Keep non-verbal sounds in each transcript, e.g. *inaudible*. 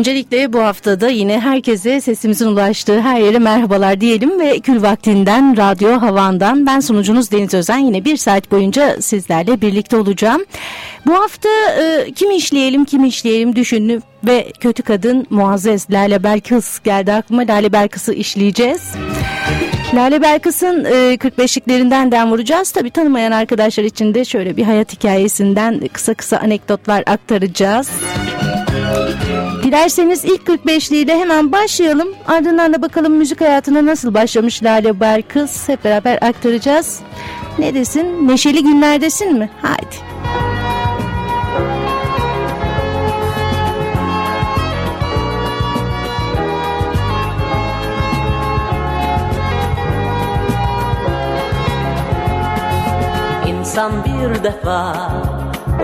Öncelikle bu haftada yine herkese sesimizin ulaştığı her yere merhabalar diyelim ve kül vaktinden Radyo Havan'dan ben sunucunuz Deniz Özen yine bir saat boyunca sizlerle birlikte olacağım. Bu hafta e, kim işleyelim kim işleyelim düşündüm ve kötü kadın Muazzez Lale Belkıs geldi aklıma Lale Belkıs'ı işleyeceğiz. Lale Belkıs'ın e, 45'liklerinden den vuracağız. Tabii tanımayan arkadaşlar için de şöyle bir hayat hikayesinden kısa kısa anekdotlar aktaracağız. Dilerseniz ilk 45'liği de hemen başlayalım. Ardından da bakalım müzik hayatına nasıl başlamış Lale Belkıs. Hep beraber aktaracağız. Ne desin? Neşeli günlerdesin mi? Haydi. İnsan bir defa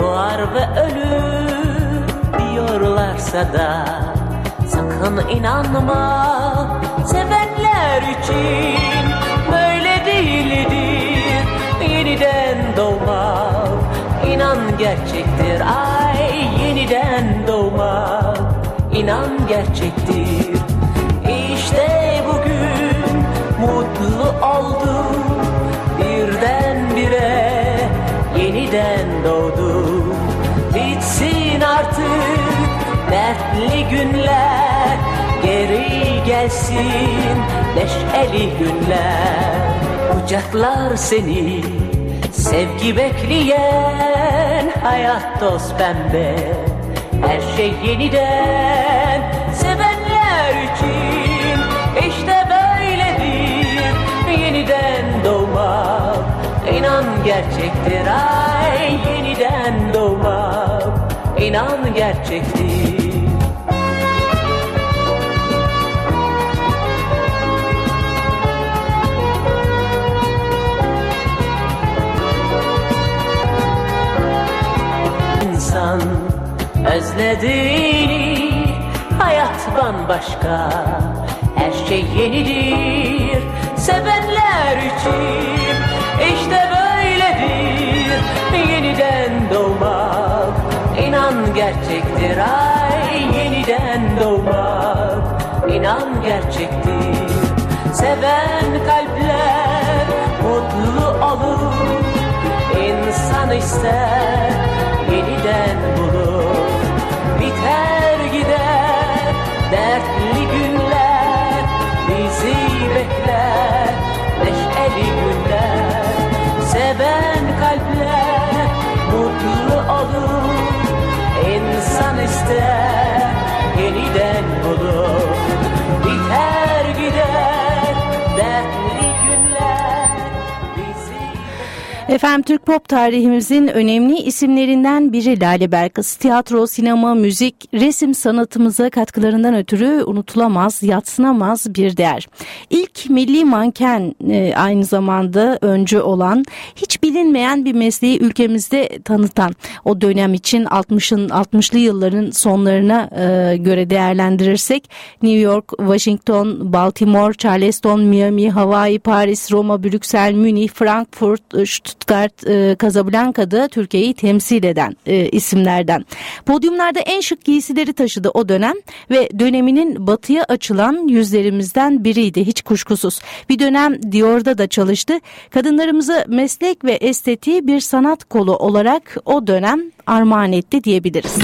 doğar ve ölür diyorlarsa da sakın inanma sevenler için böyle değildir. Yeniden doğmak inan gerçektir. Ay yeniden doğmak inan gerçektir. İşte bugün mutlu oldum yeniden doğdum Bitsin artık dertli günler Geri gelsin neşeli günler. Kucaklar seni sevgi bekleyen Hayat dost pembe her şey yeniden Sevenler için gerçektir. Ay yeniden doğmak inan gerçektir. İnsan özlediğini hayat bambaşka. Her şey yenidir sevenler için. İşte yeniden doğmak. İnan gerçektir ay yeniden doğmak. İnan gerçektir. Seven kalpler mutlu olur. İnsan ister yeniden bulur. Biter gider dertli insan Efendim Türk pop tarihimizin önemli isimlerinden biri Lale Belkıs. Tiyatro, sinema, müzik, resim sanatımıza katkılarından ötürü unutulamaz, yatsınamaz bir değer. İlk milli manken e, aynı zamanda öncü olan, hiç bilinmeyen bir mesleği ülkemizde tanıtan, o dönem için 60'ın 60'lı yılların sonlarına e, göre değerlendirirsek New York, Washington, Baltimore, Charleston, Miami, Hawaii, Paris, Roma, Brüksel, Münih, Frankfurt, Stuttgart, e, Casablanca'da Türkiye'yi temsil eden e, isimlerden. Podyumlarda en şık giysileri taşıdı o dönem ve döneminin batıya açılan yüzlerimizden biriydi hiç kuşkusuz. Bir dönem Dior'da da çalıştı. Kadınlarımıza meslek ve estetiği bir sanat kolu olarak o dönem armağan etti diyebiliriz.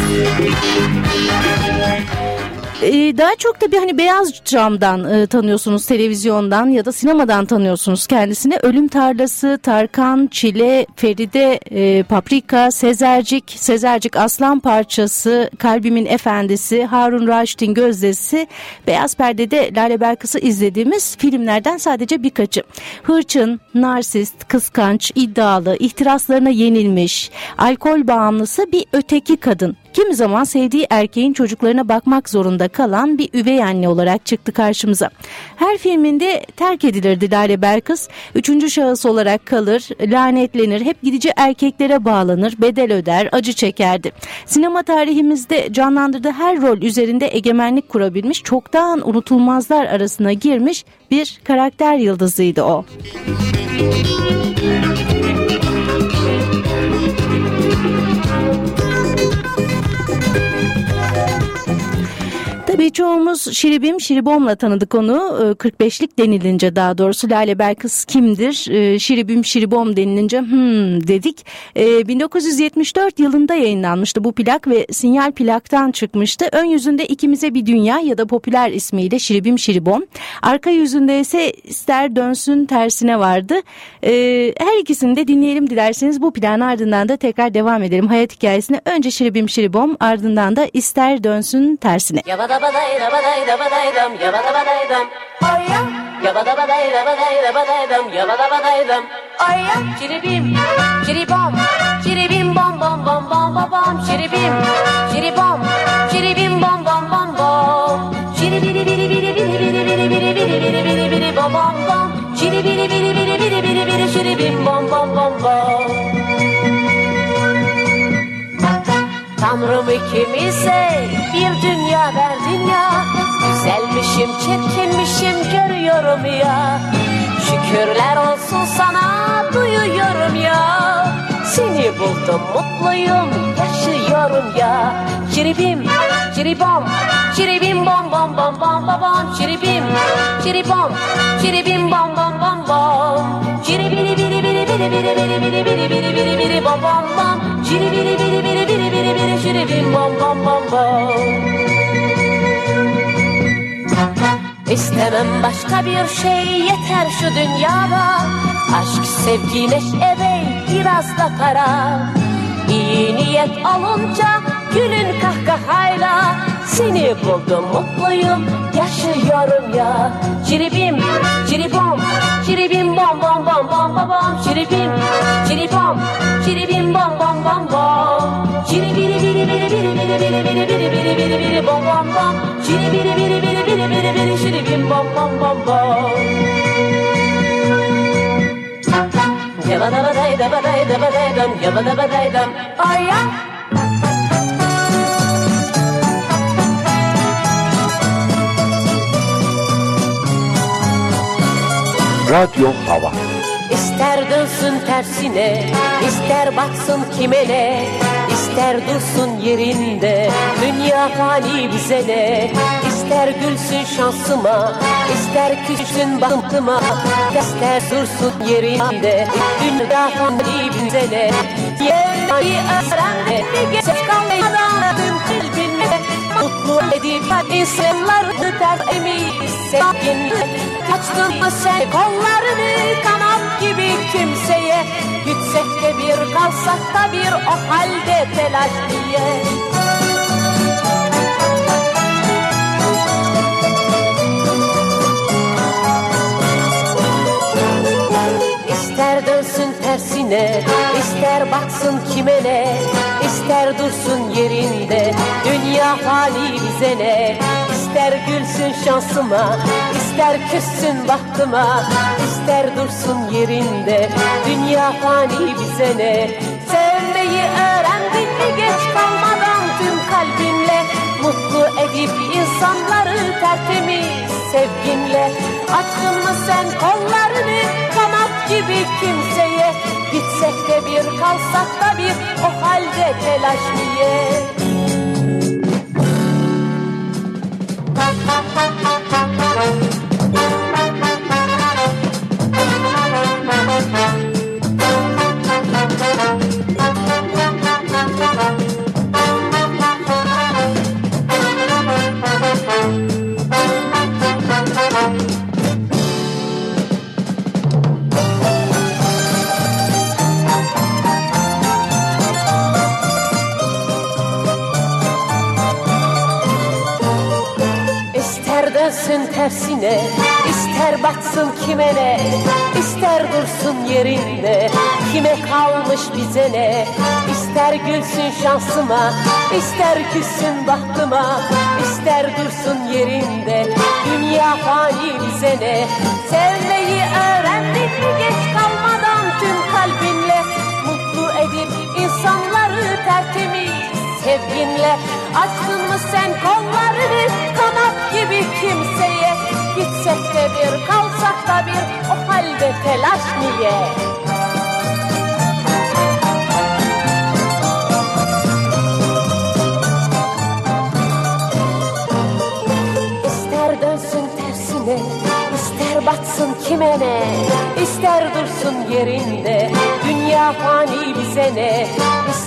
Ee, daha çok da bir hani beyaz camdan e, tanıyorsunuz televizyondan ya da sinemadan tanıyorsunuz kendisini. Ölüm Tarlası, Tarkan, Çile, Feride, e, Paprika, Sezercik, Sezercik Aslan Parçası, Kalbimin Efendisi, Harun Raşit'in Gözdesi, Beyaz Perde'de Lale Belkıs'ı izlediğimiz filmlerden sadece birkaçı. Hırçın, narsist, kıskanç, iddialı, ihtiraslarına yenilmiş, alkol bağımlısı bir öteki kadın kimi zaman sevdiği erkeğin çocuklarına bakmak zorunda kalan bir üvey anne olarak çıktı karşımıza. Her filminde terk edilirdi Lale Berkız. Üçüncü şahıs olarak kalır, lanetlenir, hep gidici erkeklere bağlanır, bedel öder, acı çekerdi. Sinema tarihimizde canlandırdığı her rol üzerinde egemenlik kurabilmiş, çoktan unutulmazlar arasına girmiş bir karakter yıldızıydı o. Tabii çoğumuz Şiribim Şiribom'la tanıdık onu. 45'lik ee, denilince daha doğrusu Lale Belkıs kimdir? Ee, Şiribim Şiribom denilince hmm dedik. 1974 ee, yılında yayınlanmıştı bu plak ve sinyal plaktan çıkmıştı. Ön yüzünde ikimize bir dünya ya da popüler ismiyle Şiribim Şiribom. Arka yüzünde ise ister dönsün tersine vardı. Her ikisini de dinleyelim dilerseniz bu plan ardından da tekrar devam edelim hayat hikayesine. Önce Şiribim Şiribom ardından da ister dönsün tersine. Yabada baday da baday da baday dam baday dam Oya Yabada baday da baday da baday dam baday Ciribom Ciribim bom bom bom bom bom bom Ciribim Ciribom Ciribim bom bom bom bom Ciribiri biri biri biri biri biri biri biri biri biri biri bom bom bom Ciribiri biri biri biri biri biri ciribim bom bom bom bom Tanrım ikimize bir dünya verdin ya Güzelmişim çirkinmişim görüyorum ya Şükürler olsun sana duyuyorum ya Seni buldum mutluyum yaşıyorum ya Ciribim ciribom ciribim bom bom bom bom bom bom Ciribim ciribom ciribim bom bom bom bom Ciribiri biri biri biri biri biri biri biri biri biri biri bom bom bom Ciribiri biri biri biri biri biri şiribim bom bom bom bom İstemem başka bir şey yeter şu dünyada. Aşk, sevgi, neşe biraz da para İyi niyet alınca gülün kahkahayla Seni buldum mutluyum yaşıyorum ya Ciribim, ciribom, ciribim bom bom bom bom bom bom Ciribim, ciribom, ciribim bom bom bom bom Ciribiri biri biri biri biri biri biri biri biri biri biri bom bom bom Ciribiri biri biri biri biri biri şiribim bom bom bom bom Yabada baday da baday da baday dam Yabada baday dam Ay Radyo Hava. İster dönsün tersine, ister baksın kime ne İster dursun yerinde, dünya fani bize ne? İster gülsün şansıma, ister küssün baktıma İster dursun yerinde, dünya fani bize ne? Yemeği öğren bir geç kalmadan Mutlu edip insanları tertemiz sevginle Açtın mı sen kollarını kanat gibi kimseye? Gitsek de bir kalsak da bir o halde telaş diye tersine, ister baksın kime ne İster dursun yerinde, dünya hali bize ne? İster gülsün şansıma, ister küssün baktıma ister dursun yerinde, dünya fani bize ne? Sevmeyi öğrendin mi geç kalmadan tüm kalbinle? Mutlu edip insanları tertemiz sevginle Açtın mı sen kollarını kanat gibi kimseye. Gitsek de bir kalsak da bir o halde telaş niye dönsün tersine ister baksın kime ne ister dursun yerinde Kime kalmış bize ne? İster gülsün şansıma ister küssün bahtıma ister dursun yerinde Dünya fani bize ne? Sevmeyi öğrendin mi geç kalmadan tüm kalbinle? Mutlu edip insanları tertemiz sevginle. Açtın mı sen kollarını kanat kimseye Gitsek de bir kalsak da bir o halde telaş niye? İster dönsün tersine ister batsın kime ne İster dursun yerinde Dünya fani bize ne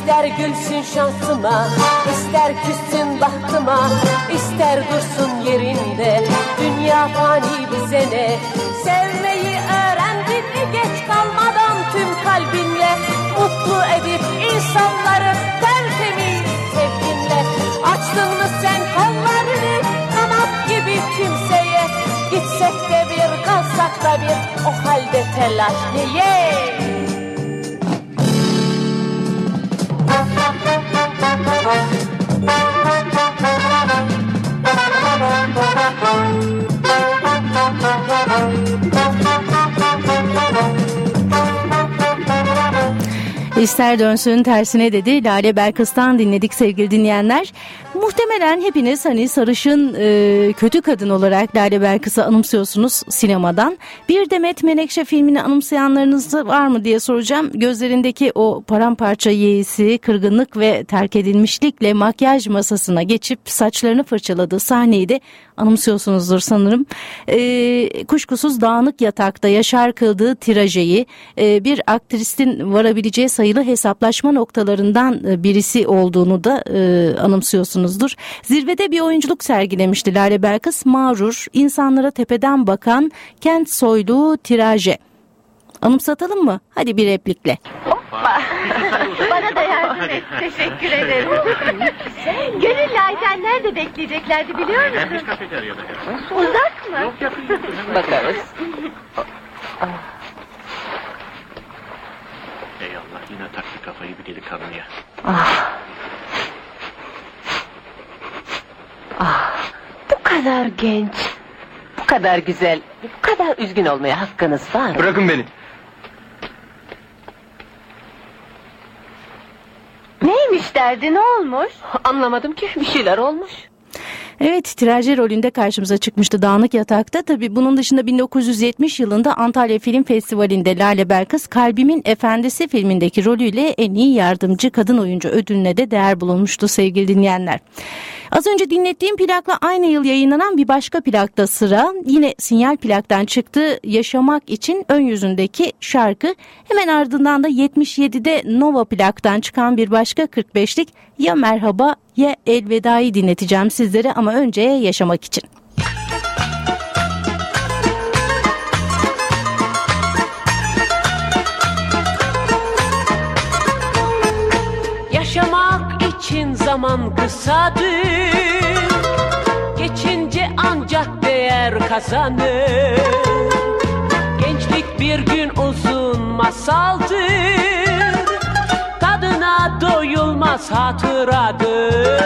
İster gülsün şansıma ister küssün bahtıma ister dursun yerinde. Dünya fani bize ne? Sevmeyi öğrendin mi geç kalmadan tüm kalbinle? Mutlu edip insanları tertemiz sevginle. Açtın mı sen kollarını kanat gibi kimseye? Gitsek de bir kalsak da bir o halde telaş. Niye? İster dönsün tersine dedi Lale Belkıs'tan dinledik sevgili dinleyenler. Muhtemelen hepiniz hani sarışın e, kötü kadın olarak Lale Belkıs'ı anımsıyorsunuz sinemadan. Bir Demet Menekşe filmini anımsayanlarınız var mı diye soracağım. Gözlerindeki o paramparça yeğisi, kırgınlık ve terk edilmişlikle makyaj masasına geçip saçlarını fırçaladığı sahneyi de anımsıyorsunuzdur sanırım. E, kuşkusuz dağınık yatakta yaşar kıldığı tirajeyi e, bir aktristin varabileceği sayılı hesaplaşma noktalarından e, birisi olduğunu da e, anımsıyorsunuzdur. Zirvede bir oyunculuk sergilemişti Lale Belkıs. Mağrur, insanlara tepeden bakan kent soylu tiraje. Anımsatalım mı? Hadi bir replikle. *laughs* Bana da yardım et. Teşekkür ederim. *laughs* Gönül Ayten nerede bekleyeceklerdi biliyor musun? Uzak mı? *laughs* Bakarız. Ey Allah yine taktı kafayı bir delikanlıya. Bu kadar genç, bu kadar güzel, bu kadar üzgün olmaya hakkınız var? Bırakın beni. Neymiş derdi ne olmuş? Anlamadım ki bir şeyler olmuş. Evet tiraje rolünde karşımıza çıkmıştı Dağınık Yatak'ta. Tabii bunun dışında 1970 yılında Antalya Film Festivali'nde Lale Belkıs Kalbimin Efendisi filmindeki rolüyle en iyi yardımcı kadın oyuncu ödülüne de değer bulunmuştu sevgili dinleyenler. Az önce dinlettiğim plakla aynı yıl yayınlanan bir başka plakta sıra yine sinyal plaktan çıktı Yaşamak için ön yüzündeki şarkı hemen ardından da 77'de Nova plaktan çıkan bir başka 45'lik ya merhaba ya elvedayı dinleteceğim sizlere ama önce yaşamak için. Zaman kısadır. Geçince ancak değer kazanır. Gençlik bir gün uzun masaldır. Tadına doyulmaz hatıradır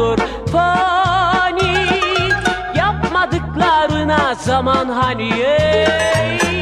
olur. Fani Yapmadıklarına zaman hani ey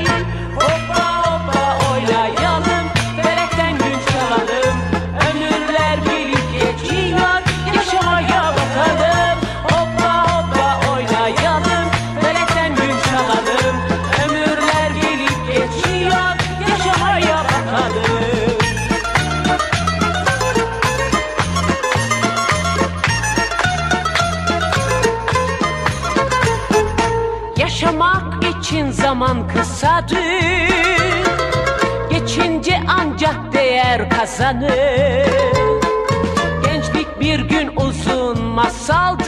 kazanır Gençlik bir gün uzun masaldır.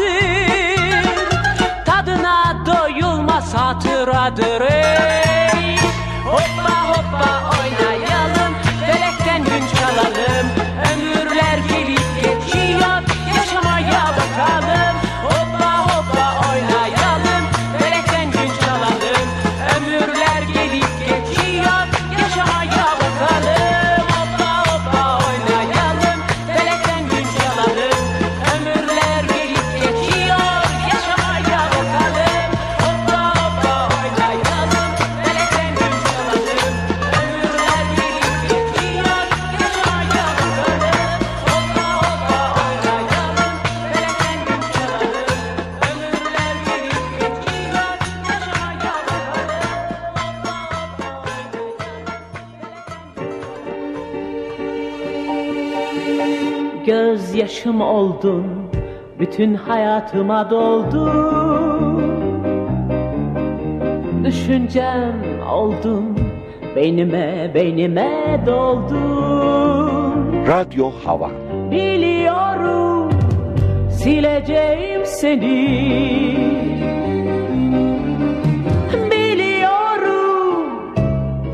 Tadına doyulmaz hatıradır Yaşım oldun, bütün hayatıma doldun. Düşüncem oldun, beynime beynime doldun. Radyo Hava Biliyorum, sileceğim seni. Biliyorum,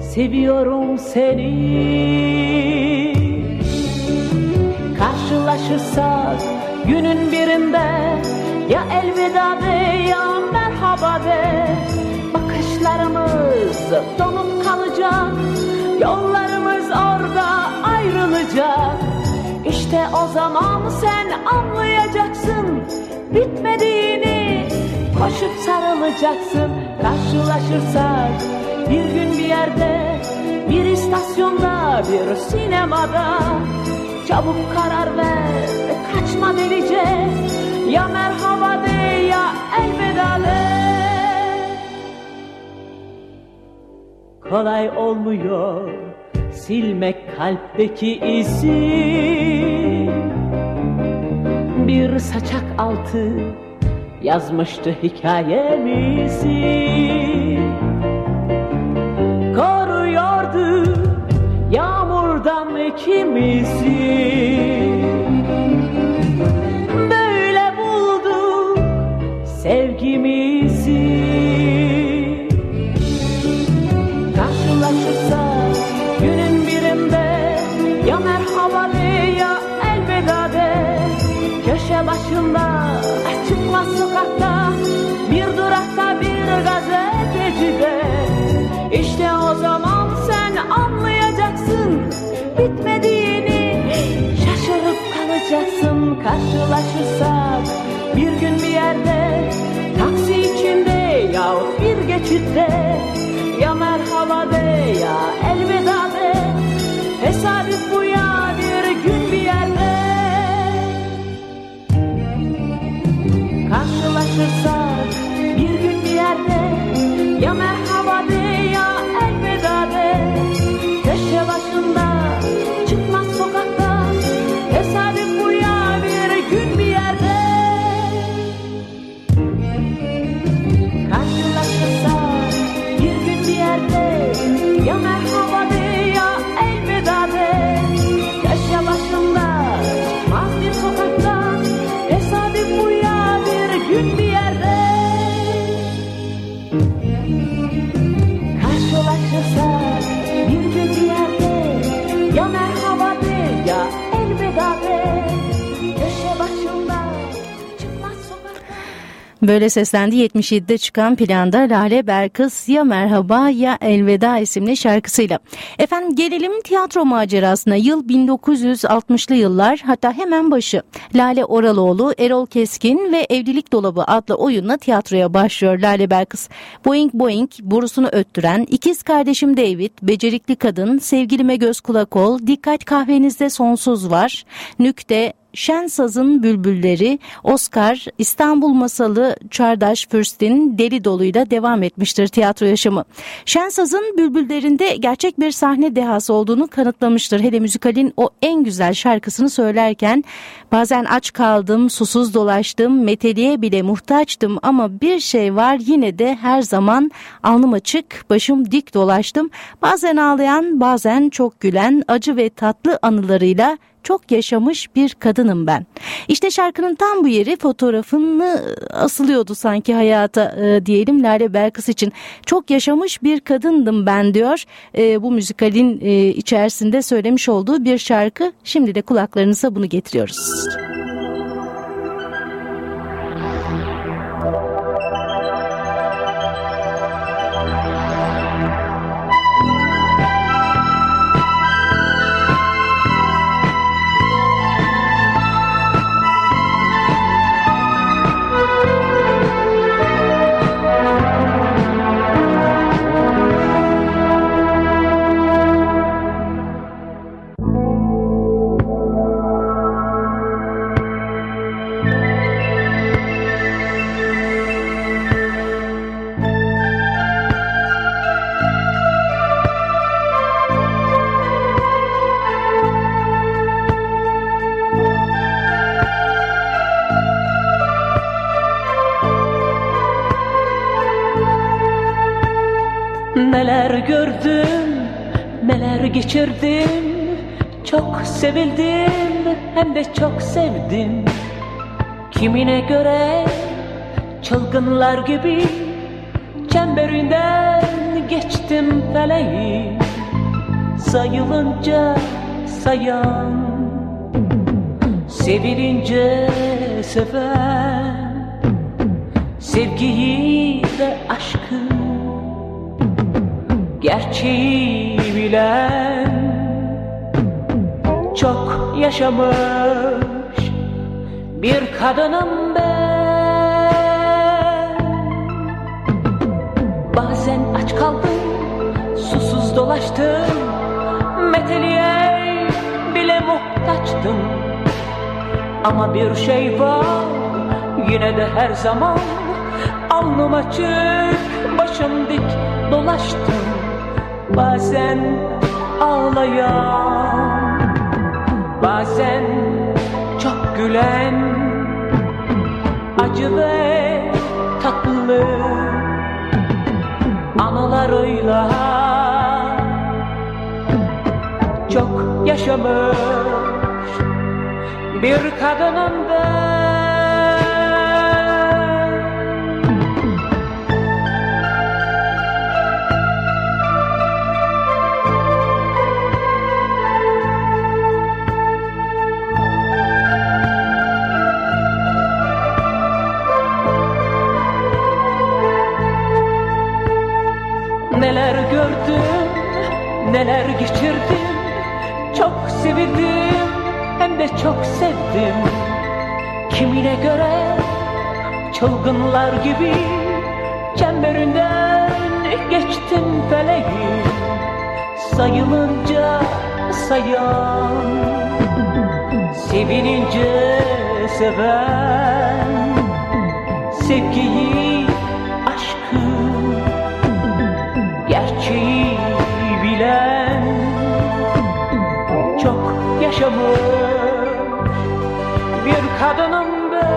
seviyorum seni. Karşılaşırsak günün birinde Ya elveda de ya merhaba de. Bakışlarımız donup kalacak Yollarımız orada ayrılacak. İşte o zaman sen anlayacaksın Bitmediğini koşup sarılacaksın. Karşılaşırsak bir gün bir yerde Bir istasyonda bir sinemada Çabuk karar ver, kaçma delice. Ya merhaba de ya elveda de. Kolay olmuyor silmek kalpteki izi. Bir saçak altı yazmıştı hikayemizi içimizi Karşılaşırsak bir gün bir yerde Taksi içinde yahut bir geçitte Ya merhaba de ya Böyle seslendi 77'de çıkan planda Lale Berkız ya Merhaba ya Elveda isimli şarkısıyla. Efendim gelelim tiyatro macerasına. Yıl 1960'lı yıllar hatta hemen başı. Lale Oraloğlu, Erol Keskin ve Evlilik Dolabı adlı oyunla tiyatroya başlıyor Lale Berkız. Boing Boing, borusunu öttüren, ikiz kardeşim David, becerikli kadın, sevgilime göz kulak ol, dikkat kahvenizde sonsuz var, nükte, Şen Saz'ın Bülbülleri, Oscar, İstanbul Masalı, Çardaş Fürst'in Deli Dolu'yla devam etmiştir tiyatro yaşamı. Şen Saz'ın Bülbüllerinde gerçek bir sahne dehası olduğunu kanıtlamıştır. Hele müzikalin o en güzel şarkısını söylerken bazen aç kaldım, susuz dolaştım, meteliğe bile muhtaçtım ama bir şey var yine de her zaman alnım açık, başım dik dolaştım. Bazen ağlayan, bazen çok gülen, acı ve tatlı anılarıyla çok yaşamış bir kadınım ben. İşte şarkının tam bu yeri fotoğrafını asılıyordu sanki hayata e, diyelim Lale Belkıs için. Çok yaşamış bir kadındım ben diyor. E, bu müzikalin e, içerisinde söylemiş olduğu bir şarkı. Şimdi de kulaklarınıza bunu getiriyoruz. Neler hem de çok sevdim. Kimine göre çılgınlar gibi Çemberinden geçtim feleği. Sayılınca sayan Sevilince seven Sevgiyi ve aşkı gerçeği bilen çok yaşamış kadınım ben. Bazen aç kaldım susuz dolaştım. Meteliğe bile muhtaçtım. Ama bir şey var yine de her zaman alnım açık başım dik dolaştım. Bazen ağlayan Bazen çok gülen Acı ve tatlı Anılarıyla Çok yaşamış Bir kadının ben neler geçirdim. Çok sevildim, hem de çok sevdim. Kimine göre çılgınlar gibi Çemberinden geçtim feleği. Sayılınca sayan Sevilince seven Sevgiyi yaşamış bir kadınım ben.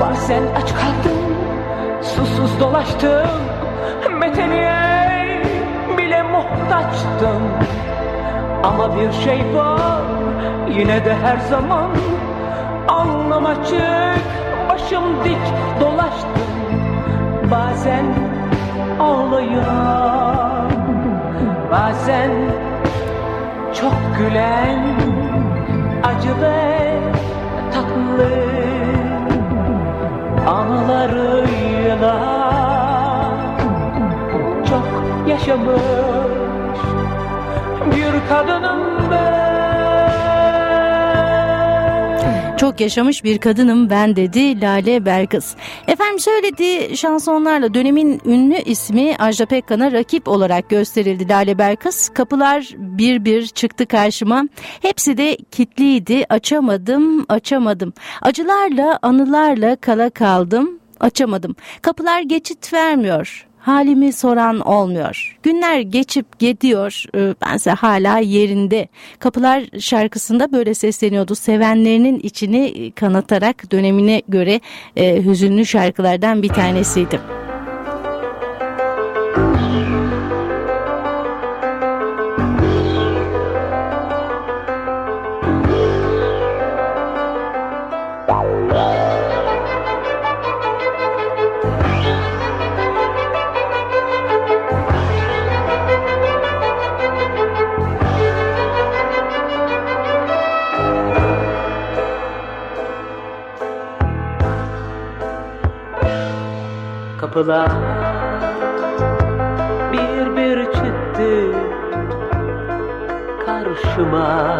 Bazen aç kaldım, susuz dolaştım Meteliğe bile muhtaçtım Ama bir şey var yine de her zaman Alnım açık, başım dik dolaştım Bazen ağlayan Bazen çok gülen Acı ve tatlı Anılarıyla Çok yaşamış Bir kadınım ben Çok yaşamış bir kadınım ben dedi Lale Belkıs. Efendim söylediği şansonlarla dönemin ünlü ismi Ajda Pekkan'a rakip olarak gösterildi Lale Belkıs. Kapılar bir bir çıktı karşıma. Hepsi de kitliydi. Açamadım, açamadım. Acılarla, anılarla kala kaldım. Açamadım. Kapılar geçit vermiyor halimi soran olmuyor. Günler geçip gidiyor ee, bense hala yerinde. Kapılar şarkısında böyle sesleniyordu. Sevenlerinin içini kanatarak dönemine göre e, hüzünlü şarkılardan bir tanesiydi. Kapılar bir bir çıktı karşıma.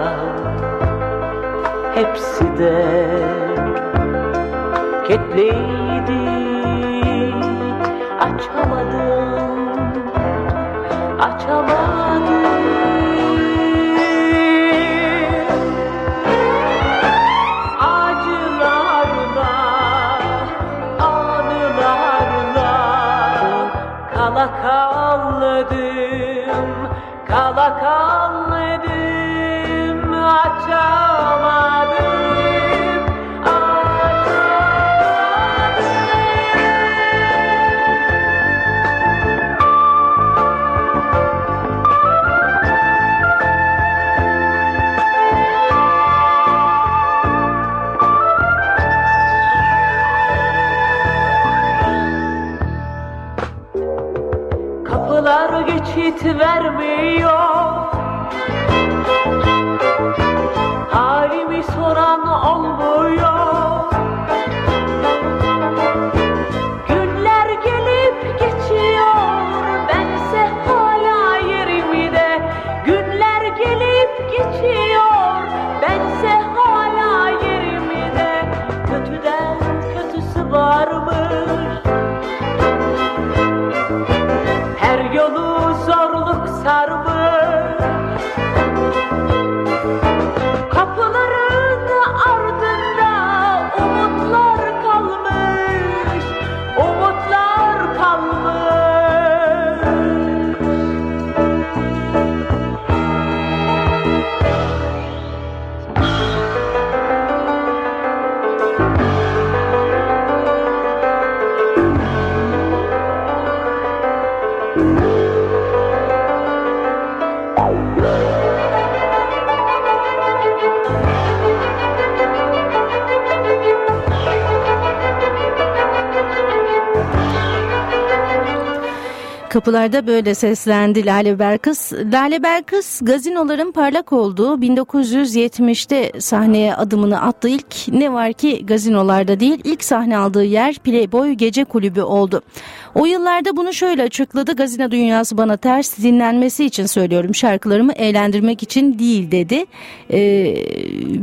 Hepsi de kilitliydi. Açamadım açamadım Kapılarda böyle seslendi Lale Belkıs. Lale Belkıs gazinoların parlak olduğu 1970'te sahneye adımını attı. İlk ne var ki gazinolarda değil ilk sahne aldığı yer Playboy Gece Kulübü oldu. O yıllarda bunu şöyle açıkladı. Gazino dünyası bana ters dinlenmesi için söylüyorum. Şarkılarımı eğlendirmek için değil dedi. Ee,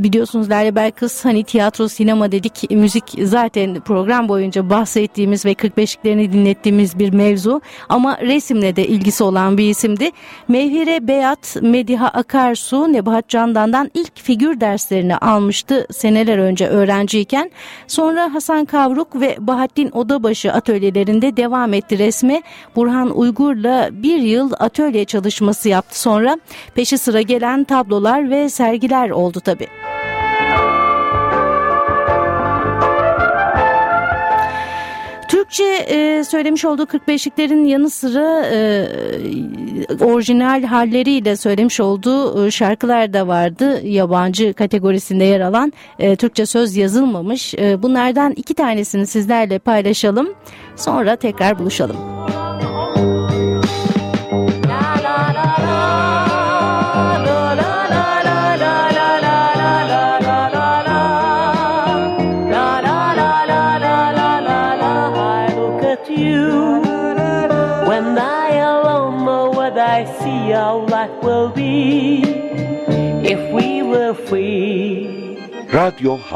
biliyorsunuz Lale Belkıs hani tiyatro sinema dedik müzik zaten program boyunca bahsettiğimiz ve 45'liklerini dinlettiğimiz bir mevzu ama resimle de ilgisi olan bir isimdi. Mevhire Beyat, Mediha Akarsu, Nebahat Candan'dan ilk figür derslerini almıştı seneler önce öğrenciyken. Sonra Hasan Kavruk ve Bahattin Odabaşı atölyelerinde devam etti resme. Burhan Uygur'la bir yıl atölye çalışması yaptı sonra. Peşi sıra gelen tablolar ve sergiler oldu tabii. Türkçe e, söylemiş olduğu 45'liklerin yanı sıra e, orijinal halleriyle söylemiş olduğu e, şarkılar da vardı. Yabancı kategorisinde yer alan e, Türkçe söz yazılmamış. E, bunlardan iki tanesini sizlerle paylaşalım. Sonra tekrar buluşalım.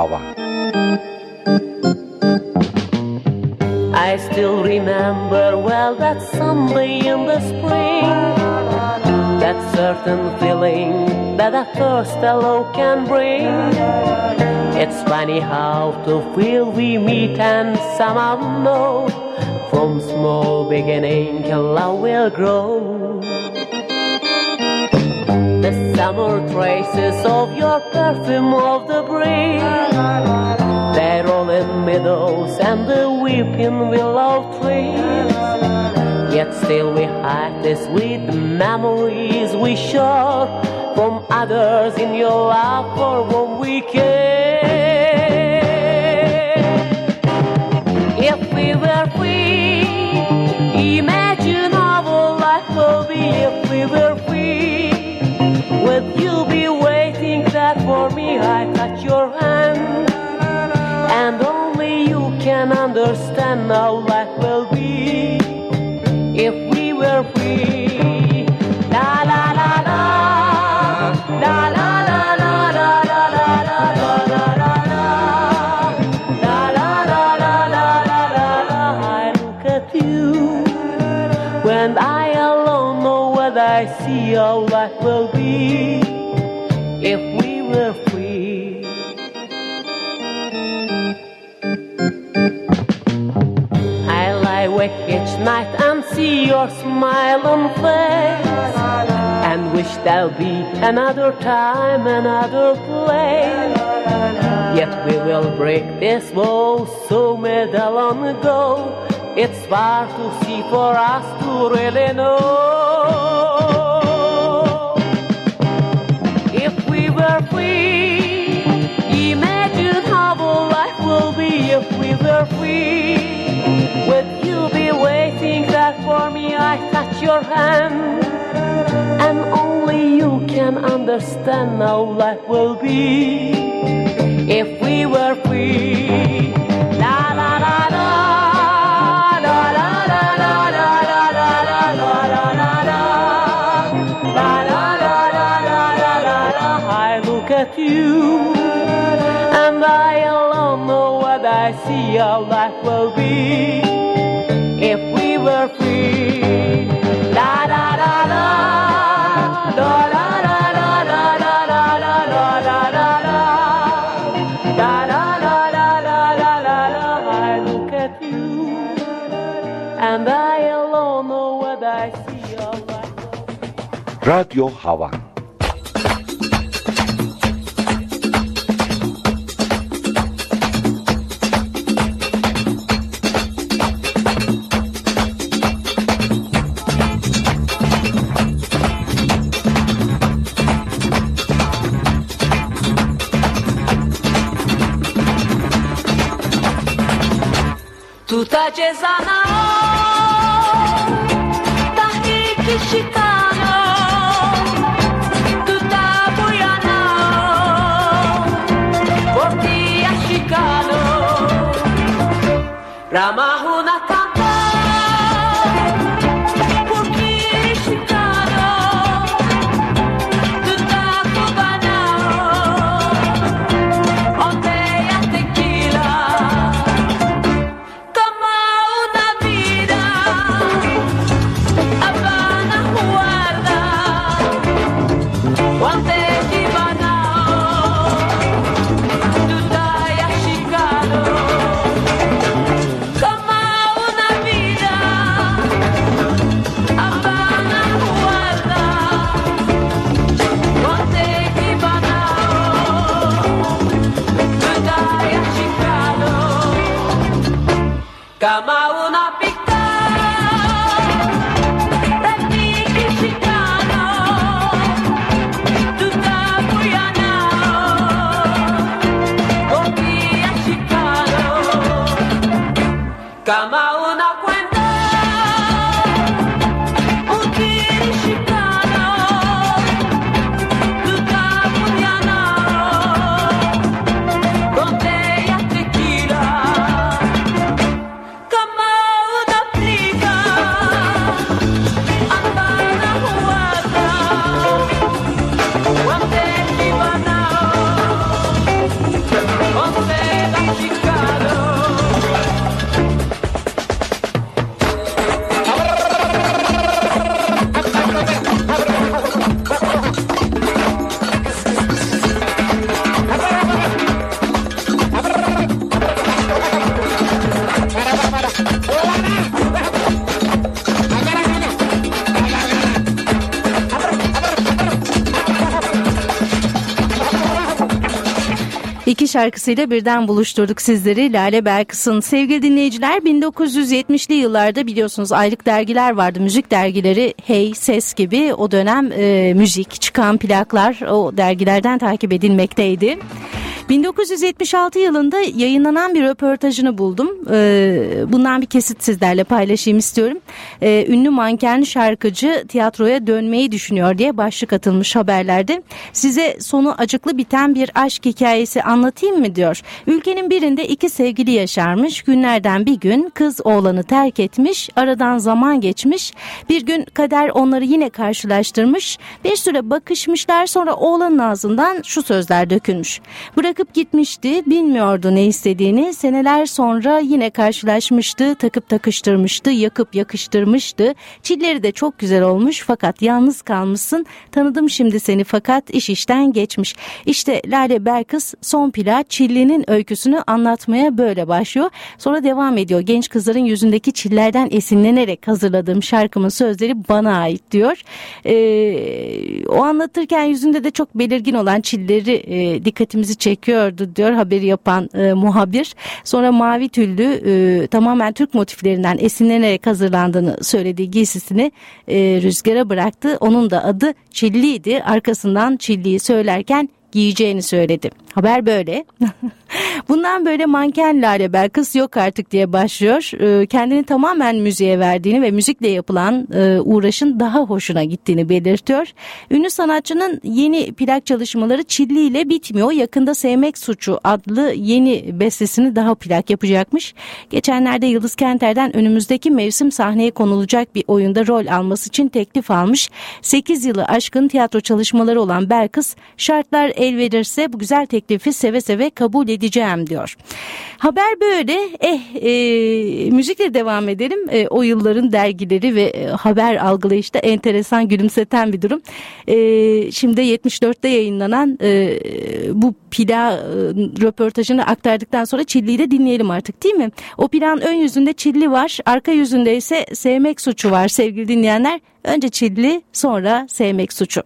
I look I still remember well that Sunday in the spring. That certain feeling that a first hello can bring. It's funny how to feel we meet and somehow know from small beginning love will grow. The summer traces of your perfume of the breeze. The rolling meadows and the weeping willow trees. Yet still we hide the sweet memories we share from others in your love for whom we care. If we were free, imagine our life will be if we were free. Would you be can understand how life will be if we were free. Your smiling face and wish there'll be another time, another place. Yet we will break this wall so many long ago. It's far to see for us to really know. If we were free, imagine how our life will be if we were free. Would you be waiting for me, I touch your hand. And only you can understand how life will be if we were free. La la la la. you and I alone know what I see how life will be Radyo Havan touches on Cama una şarkısıyla birden buluşturduk sizleri Lale Belkıs'ın. Sevgili dinleyiciler 1970'li yıllarda biliyorsunuz aylık dergiler vardı. Müzik dergileri Hey, Ses gibi o dönem e, müzik çıkan plaklar o dergilerden takip edilmekteydi. 1976 yılında yayınlanan bir röportajını buldum. Ee, bundan bir kesit sizlerle paylaşayım istiyorum. Ee, ünlü manken şarkıcı tiyatroya dönmeyi düşünüyor diye başlık atılmış haberlerde. Size sonu acıklı biten bir aşk hikayesi anlatayım mı diyor. Ülkenin birinde iki sevgili yaşarmış. Günlerden bir gün kız oğlanı terk etmiş. Aradan zaman geçmiş. Bir gün kader onları yine karşılaştırmış. Bir süre bakışmışlar sonra oğlanın ağzından şu sözler dökülmüş. Bırakıp gitmişti, bilmiyordu ne istediğini. Seneler sonra yine karşılaşmıştı, takıp takıştırmıştı, yakıp yakıştırmıştı. Çilleri de çok güzel olmuş fakat yalnız kalmışsın. Tanıdım şimdi seni fakat iş işten geçmiş. İşte Lale Belkıs son pila Çilli'nin öyküsünü anlatmaya böyle başlıyor. Sonra devam ediyor. Genç kızların yüzündeki çillerden esinlenerek hazırladığım şarkımın sözleri bana ait diyor. Ee, o anlatırken yüzünde de çok belirgin olan çilleri e, dikkatimizi çekiyordu diyor haberi yapan e, muhabir. Sonra mavi tüllü e, tamamen Türk motiflerinden esinlenerek hazırlandığını söylediği giysisini e, rüzgara bıraktı. Onun da adı Çilli'ydi. Arkasından Çilli'yi söylerken giyeceğini söyledi. Haber böyle. *laughs* Bundan böyle manken Lale Belkıs yok artık diye başlıyor. Ee, kendini tamamen müziğe verdiğini ve müzikle yapılan e, uğraşın daha hoşuna gittiğini belirtiyor. Ünlü sanatçının yeni plak çalışmaları Çilli ile bitmiyor. Yakında Sevmek Suçu adlı yeni bestesini daha plak yapacakmış. Geçenlerde Yıldız Kenter'den önümüzdeki mevsim sahneye konulacak bir oyunda rol alması için teklif almış. 8 yılı aşkın tiyatro çalışmaları olan Belkıs şartlar el verirse bu güzel teklifi seve seve kabul edeceğim diyor. Haber böyle. Eh e, müzikle devam edelim. E, o yılların dergileri ve e, haber algılayışta enteresan gülümseten bir durum. E, şimdi 74'te yayınlanan e, bu pila e, röportajını aktardıktan sonra Çilli'yi de dinleyelim artık değil mi? O plan ön yüzünde Çilli var. Arka yüzünde ise sevmek suçu var sevgili dinleyenler. Önce Çilli sonra sevmek suçu.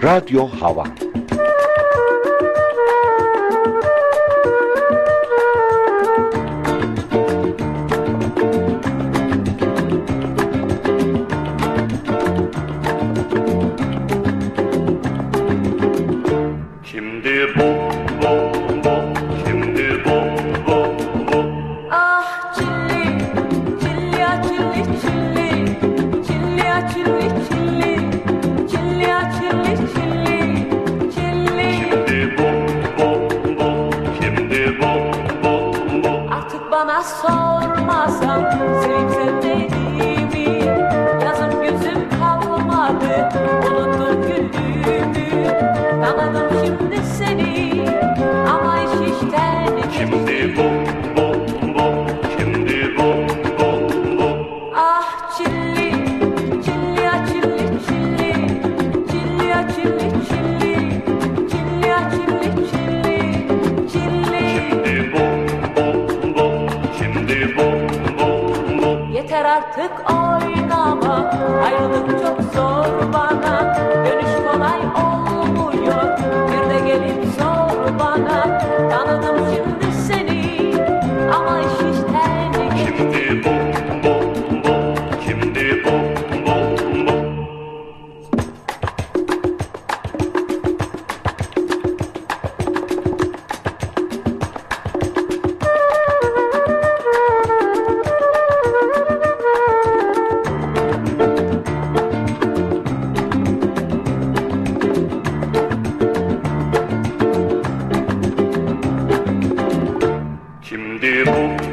Radyo Hava 的路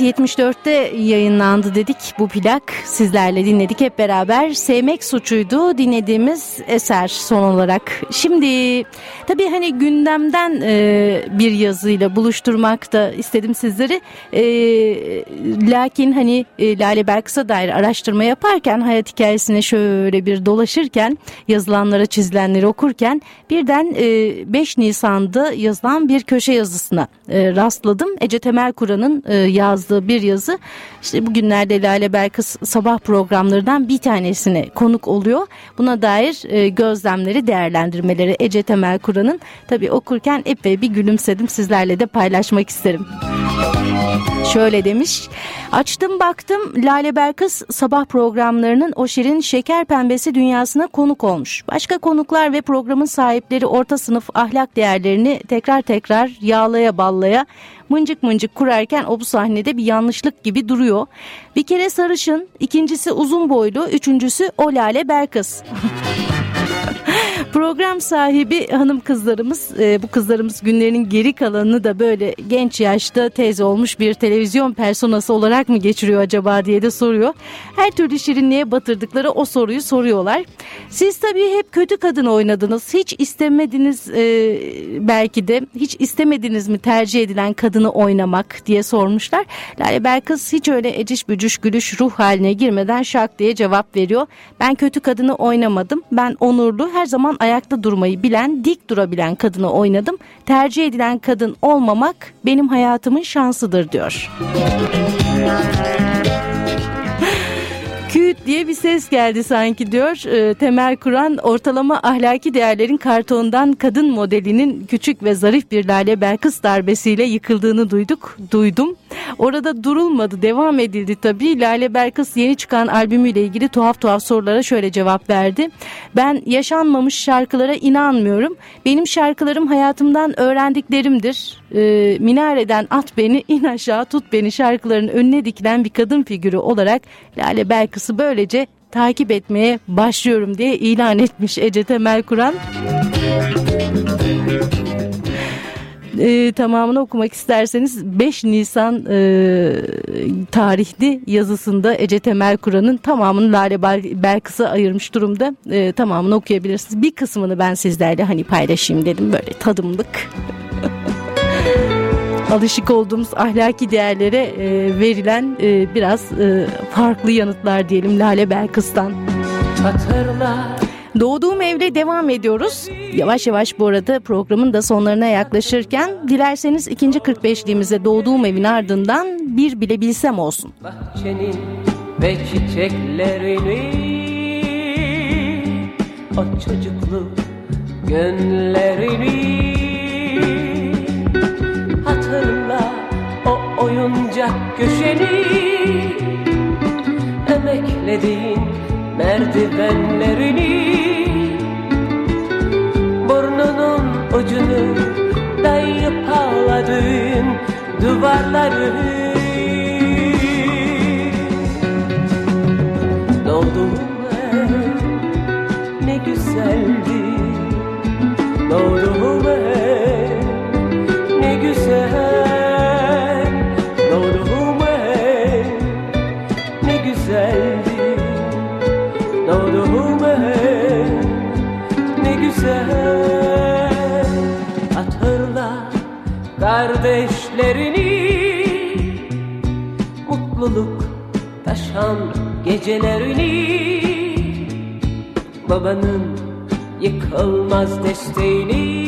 Evet 74'te yayınlandı dedik bu plak sizlerle dinledik hep beraber sevmek suçuydu dinlediğimiz eser son olarak. Şimdi tabii hani gündemden e, bir yazıyla buluşturmak da istedim sizleri E, lakin hani e, Lale Belkıs'a dair araştırma yaparken hayat hikayesine şöyle bir dolaşırken yazılanlara çizilenleri okurken birden e, 5 Nisan'da yazılan bir köşe yazısına e, rastladım. Ece Temel Kur'an'ın e, yazdığı bir yazı. İşte bugünlerde Lale Belkıs sabah programlarından bir tanesine konuk oluyor. Buna dair e, gözlemleri, değerlendirmeleri Ece Temel Kur'an'ın. Tabii okurken epey bir gülümsedim. Sizlerle de paylaşmak isterim. Şöyle demiş. Açtım baktım Lale Belkıs sabah programlarının o şirin şeker pembesi dünyasına konuk olmuş. Başka konuklar ve programın sahipleri orta sınıf ahlak değerlerini tekrar tekrar yağlaya ballaya mıncık mıncık kurarken o bu sahnede bir yanlışlık gibi duruyor. Bir kere sarışın, ikincisi uzun boylu, üçüncüsü o Lale Belkıs. *laughs* Program sahibi hanım kızlarımız e, bu kızlarımız günlerinin geri kalanını da böyle genç yaşta teyze olmuş bir televizyon personası olarak mı geçiriyor acaba diye de soruyor. Her türlü şirinliğe batırdıkları o soruyu soruyorlar. Siz tabii hep kötü kadın oynadınız. Hiç istemediniz e, belki de hiç istemediniz mi tercih edilen kadını oynamak diye sormuşlar. Lale Belkıs hiç öyle eciş bücüş gülüş ruh haline girmeden şak diye cevap veriyor. Ben kötü kadını oynamadım. Ben onurlu her zaman ayakta durmayı bilen, dik durabilen kadını oynadım. Tercih edilen kadın olmamak benim hayatımın şansıdır diyor. Küt diye bir ses geldi sanki diyor. E, Temel Kur'an ortalama ahlaki değerlerin kartondan kadın modelinin küçük ve zarif bir Lale Belkıs darbesiyle yıkıldığını duyduk. Duydum. Orada durulmadı, devam edildi tabii. Lale Belkıs yeni çıkan albümüyle ilgili tuhaf tuhaf sorulara şöyle cevap verdi. Ben yaşanmamış şarkılara inanmıyorum. Benim şarkılarım hayatımdan öğrendiklerimdir. E, minareden at beni, in aşağı tut beni şarkıların önüne dikilen bir kadın figürü olarak Lale Belkıs'ı böylece takip etmeye başlıyorum diye ilan etmiş Ece Temel Kur'an. E, tamamını okumak isterseniz 5 Nisan e, tarihli yazısında Ece Temel Kur'an'ın tamamını Lale Bel- Belkıs'a ayırmış durumda. E, tamamını okuyabilirsiniz. Bir kısmını ben sizlerle hani paylaşayım dedim böyle tadımlık. Alışık olduğumuz ahlaki değerlere e, verilen e, biraz e, farklı yanıtlar diyelim Lale Belkıs'tan. Hatırla Doğduğum evle devam ediyoruz. Yavaş yavaş bu arada programın da sonlarına yaklaşırken dilerseniz ikinci 45'liğimize doğduğum evin ardından bir bile bilsem olsun. bahçenin ve çiçeklerini O çocukluk günlerini oyuncak köşeni. Emeklediğin merdivenlerini. Burnunun ucunu dayayıp ağladığın duvarları. Doğduğum ev ne güzeldi. Doğduğum ev taşan gecelerini Babanın yıkılmaz desteğini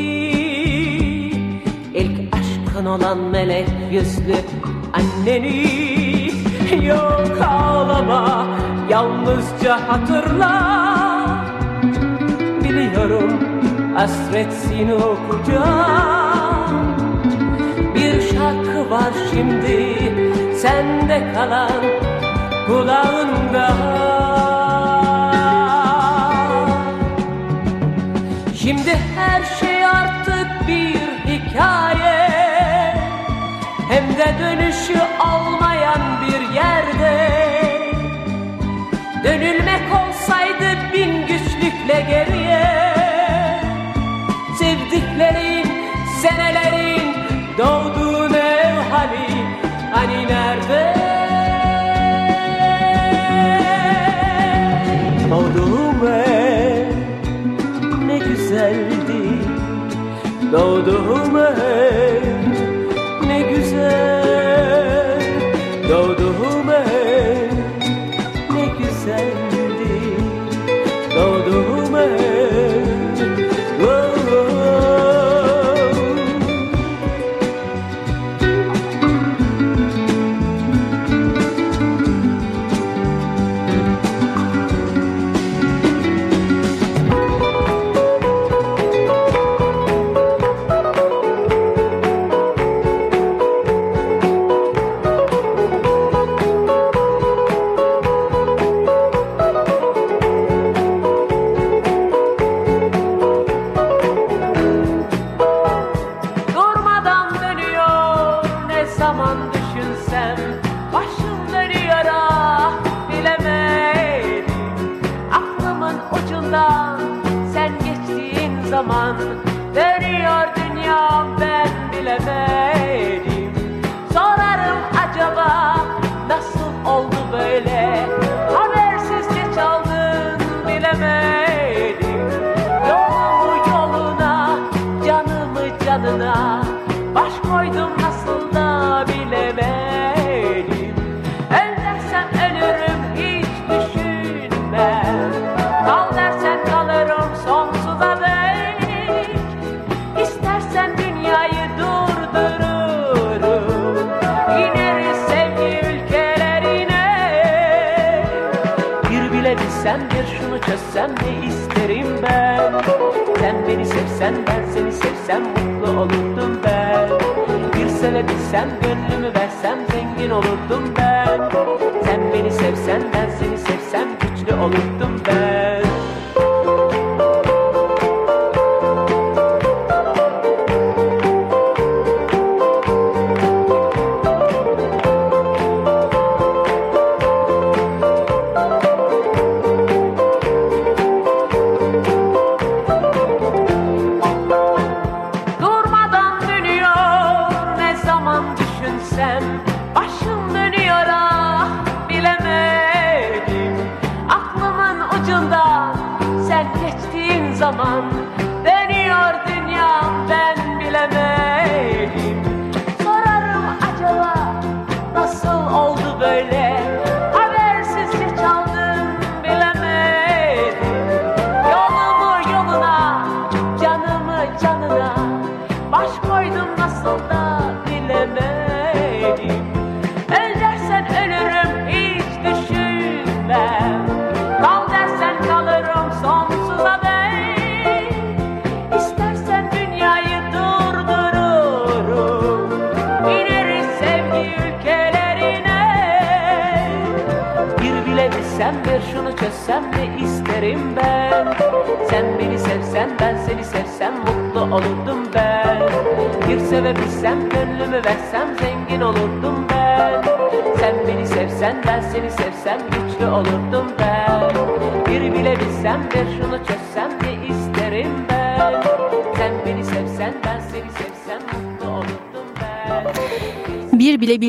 İlk aşkın olan melek yüzlü anneni. Yok ağlama yalnızca hatırla. Biliyorum hasretsin o kucağım Bir şarkı var şimdi sende kalan kulağında. Şimdi her şey artık bir hikaye. Hem de dönüşü olmayan bir yerde. Dönülmek olsaydı bin güçlükle geriye. Sevdiklerin, senelerin doğduğun ev hani Hani nerede? Doğduğum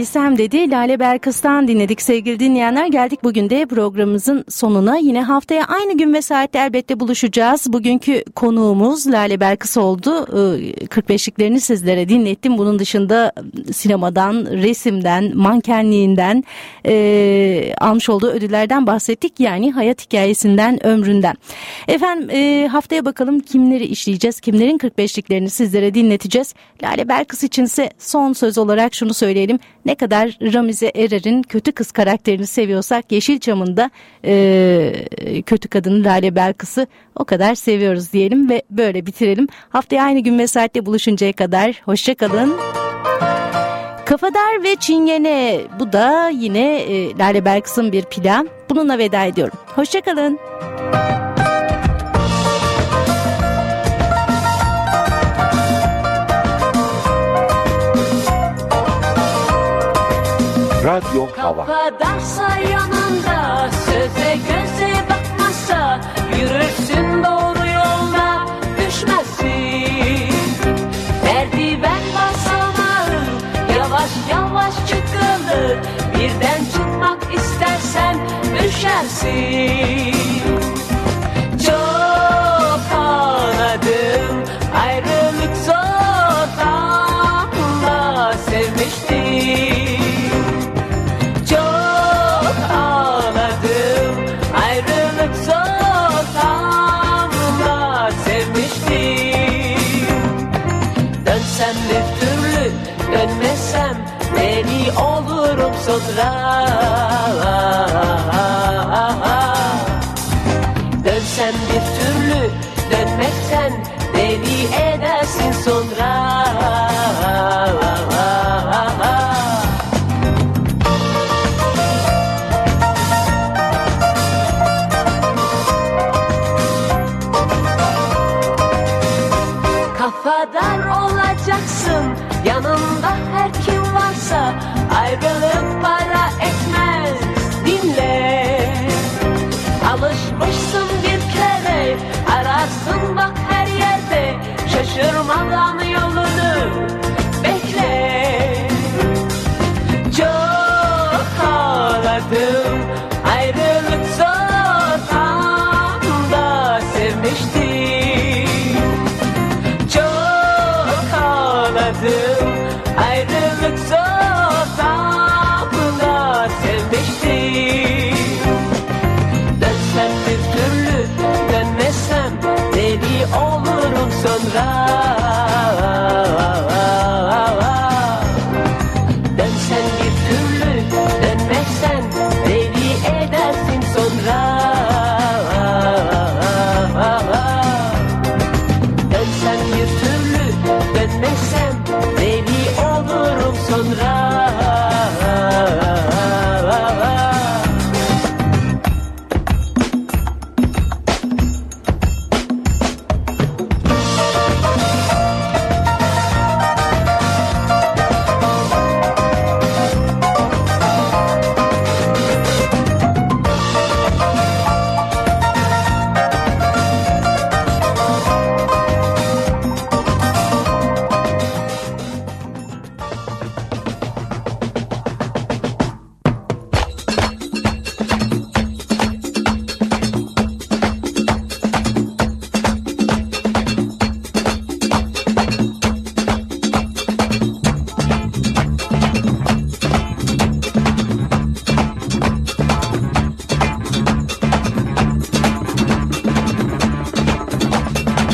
bilsem dedi Lale Berkıs'tan dinledik sevgili dinleyenler. Geldik bugün de programımızın sonuna. Yine haftaya aynı gün ve saatte elbette buluşacağız. Bugünkü konuğumuz Lale Berkıs oldu. Ee, 45'liklerini sizlere dinlettim. Bunun dışında sinemadan, resimden, mankenliğinden e, almış olduğu ödüllerden bahsettik. Yani hayat hikayesinden, ömründen. Efendim e, haftaya bakalım kimleri işleyeceğiz, kimlerin 45'liklerini sizlere dinleteceğiz. Lale Berkıs içinse son söz olarak şunu söyleyelim. Ne kadar Ramize Erer'in kötü kız karakterini seviyorsak Yeşilçam'ın e, kötü kadını Lale Berkıs'ı o kadar seviyoruz diyelim ve böyle bitirelim. Haftaya aynı gün ve saatte buluşuncaya kadar hoşçakalın. Kafadar ve Çingene bu da yine e, Lale Berkıs'ın bir plan. Bununla veda ediyorum. Hoşçakalın. Radyo Hava see. Sonra. Kafadar olacaksın yanında her kim varsa ayrılık para etmez dinle. Alışmışsın bir kere ararsın bak şaşırmadan yolunu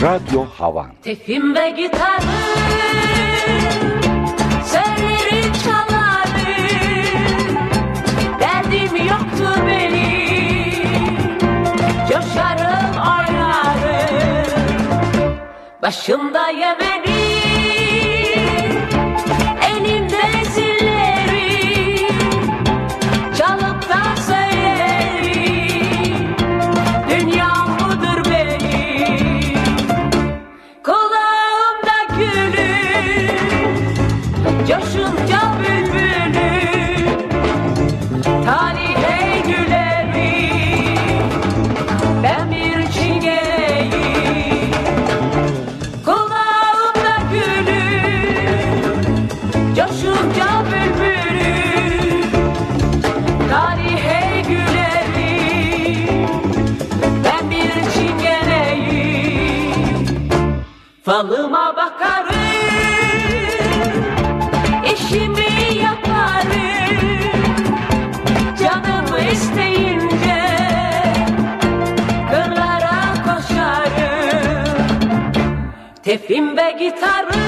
Radyo Havan. Tefim ve gitarı Söyleri çaları Derdim yoktu benim Coşarım oynarım Başımda yemenim Balıma bakarım, işimi yaparım, canımı isteyince kırlara koşarım, tefimde gitarım.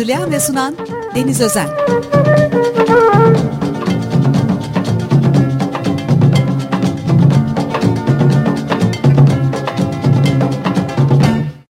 Hazırlayan ve sunan Deniz Özen.